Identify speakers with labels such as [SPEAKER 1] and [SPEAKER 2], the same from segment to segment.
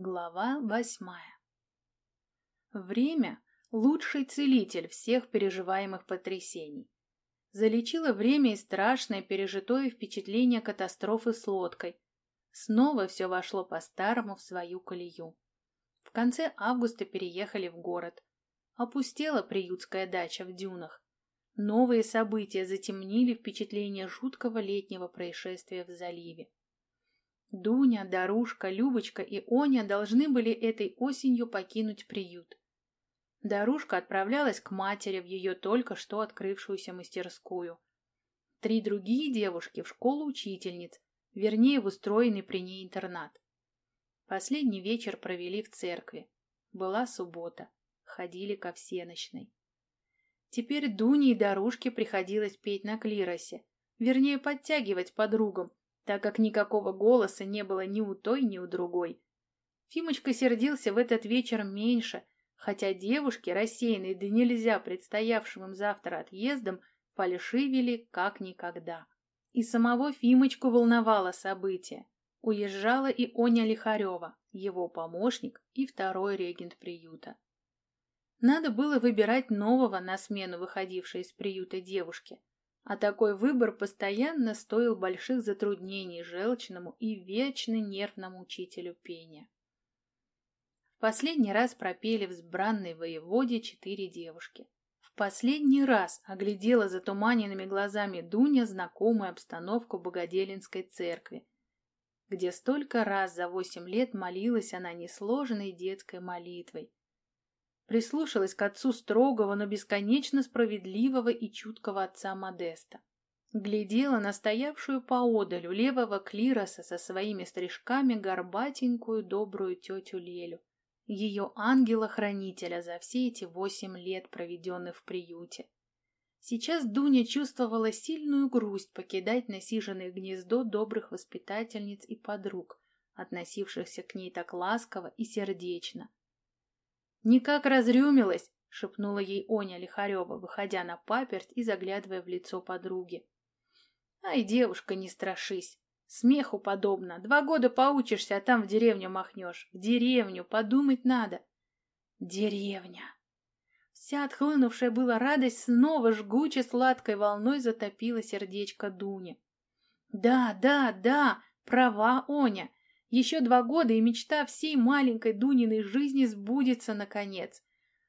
[SPEAKER 1] Глава восьмая Время – лучший целитель всех переживаемых потрясений. Залечило время и страшное пережитое впечатление катастрофы с лодкой. Снова все вошло по-старому в свою колею. В конце августа переехали в город. Опустела приютская дача в дюнах. Новые события затемнили впечатление жуткого летнего происшествия в заливе. Дуня, Дарушка, Любочка и Оня должны были этой осенью покинуть приют. Дарушка отправлялась к матери в ее только что открывшуюся мастерскую. Три другие девушки в школу учительниц, вернее, в устроенный при ней интернат. Последний вечер провели в церкви. Была суббота. Ходили ко всеночной. Теперь Дуне и Дарушке приходилось петь на клиросе, вернее, подтягивать подругам, так как никакого голоса не было ни у той, ни у другой. Фимочка сердился в этот вечер меньше, хотя девушки, рассеянные да нельзя предстоявшим им завтра отъездом, фальшивили как никогда. И самого Фимочку волновало событие. Уезжала и Оня Лихарева, его помощник и второй регент приюта. Надо было выбирать нового на смену выходившей из приюта девушки, а такой выбор постоянно стоил больших затруднений желчному и вечно нервному учителю пения. В последний раз пропели в сбранной воеводе четыре девушки. В последний раз оглядела затуманенными глазами Дуня знакомую обстановку Богоделинской церкви, где столько раз за восемь лет молилась она несложной детской молитвой, прислушалась к отцу строгого, но бесконечно справедливого и чуткого отца Модеста. Глядела на стоявшую поодаль у левого клироса со своими стрижками горбатенькую добрую тетю Лелю, ее ангела-хранителя за все эти восемь лет, проведенных в приюте. Сейчас Дуня чувствовала сильную грусть покидать насиженное гнездо добрых воспитательниц и подруг, относившихся к ней так ласково и сердечно, «Никак разрюмилась!» — шепнула ей Оня Лихарева, выходя на паперть и заглядывая в лицо подруги. «Ай, девушка, не страшись! Смеху подобно. Два года поучишься, а там в деревню махнешь. В деревню, подумать надо!» «Деревня!» Вся отхлынувшая была радость снова жгучей сладкой волной затопила сердечко Дуни. «Да, да, да, права Оня!» Еще два года, и мечта всей маленькой Дуниной жизни сбудется наконец.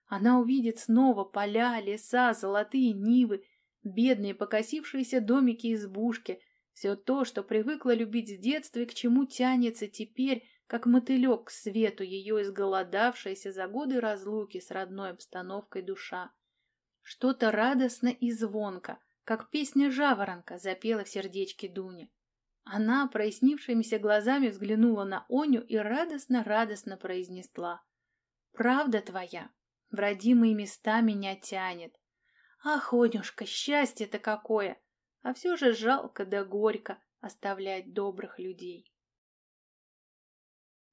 [SPEAKER 1] Она увидит снова поля, леса, золотые нивы, бедные покосившиеся домики-избушки, все то, что привыкла любить с детства и к чему тянется теперь, как мотылек к свету ее изголодавшаяся за годы разлуки с родной обстановкой душа. Что-то радостно и звонко, как песня жаворонка, запела в сердечке Дуни. Она прояснившимися глазами взглянула на Оню и радостно-радостно произнесла. «Правда твоя, в родимые места меня тянет. Ах, Онюшка, счастье-то какое! А все же жалко да горько оставлять добрых людей».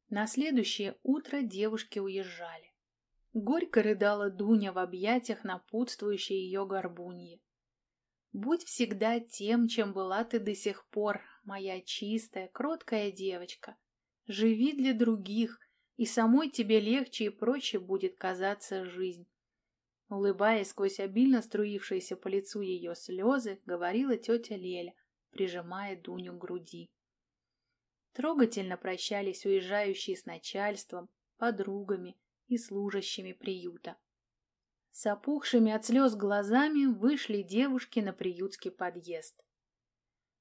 [SPEAKER 1] На следующее утро девушки уезжали. Горько рыдала Дуня в объятиях напутствующей ее горбуньи. «Будь всегда тем, чем была ты до сих пор, моя чистая, кроткая девочка. Живи для других, и самой тебе легче и проще будет казаться жизнь. Улыбаясь сквозь обильно струившиеся по лицу ее слезы, говорила тетя Леля, прижимая Дуню к груди. Трогательно прощались уезжающие с начальством, подругами и служащими приюта. С опухшими от слез глазами вышли девушки на приютский подъезд.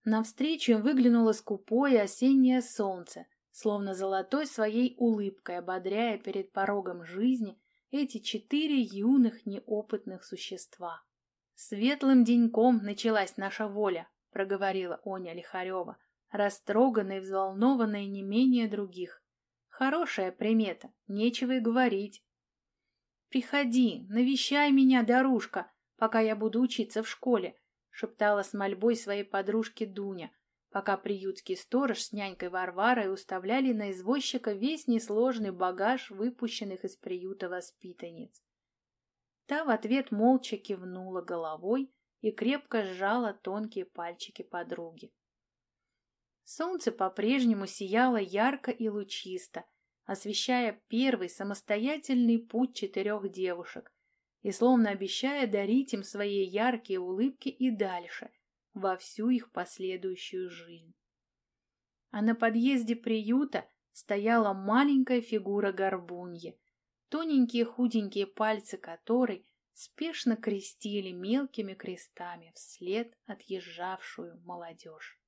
[SPEAKER 1] Навстречу им выглянуло скупое осеннее солнце, словно золотой своей улыбкой ободряя перед порогом жизни эти четыре юных неопытных существа. «Светлым деньком началась наша воля», — проговорила Оня Лихарева, растроганная и взволнованная не менее других. «Хорошая примета, нечего и говорить». «Приходи, навещай меня, Дарушка, пока я буду учиться в школе», шептала с мольбой своей подружке Дуня, пока приютский сторож с нянькой Варварой уставляли на извозчика весь несложный багаж выпущенных из приюта воспитанниц. Та в ответ молча кивнула головой и крепко сжала тонкие пальчики подруги. Солнце по-прежнему сияло ярко и лучисто, освещая первый самостоятельный путь четырех девушек и словно обещая дарить им свои яркие улыбки и дальше, во всю их последующую жизнь. А на подъезде приюта стояла маленькая фигура горбуньи, тоненькие худенькие пальцы которой спешно крестили мелкими крестами вслед отъезжавшую молодежь.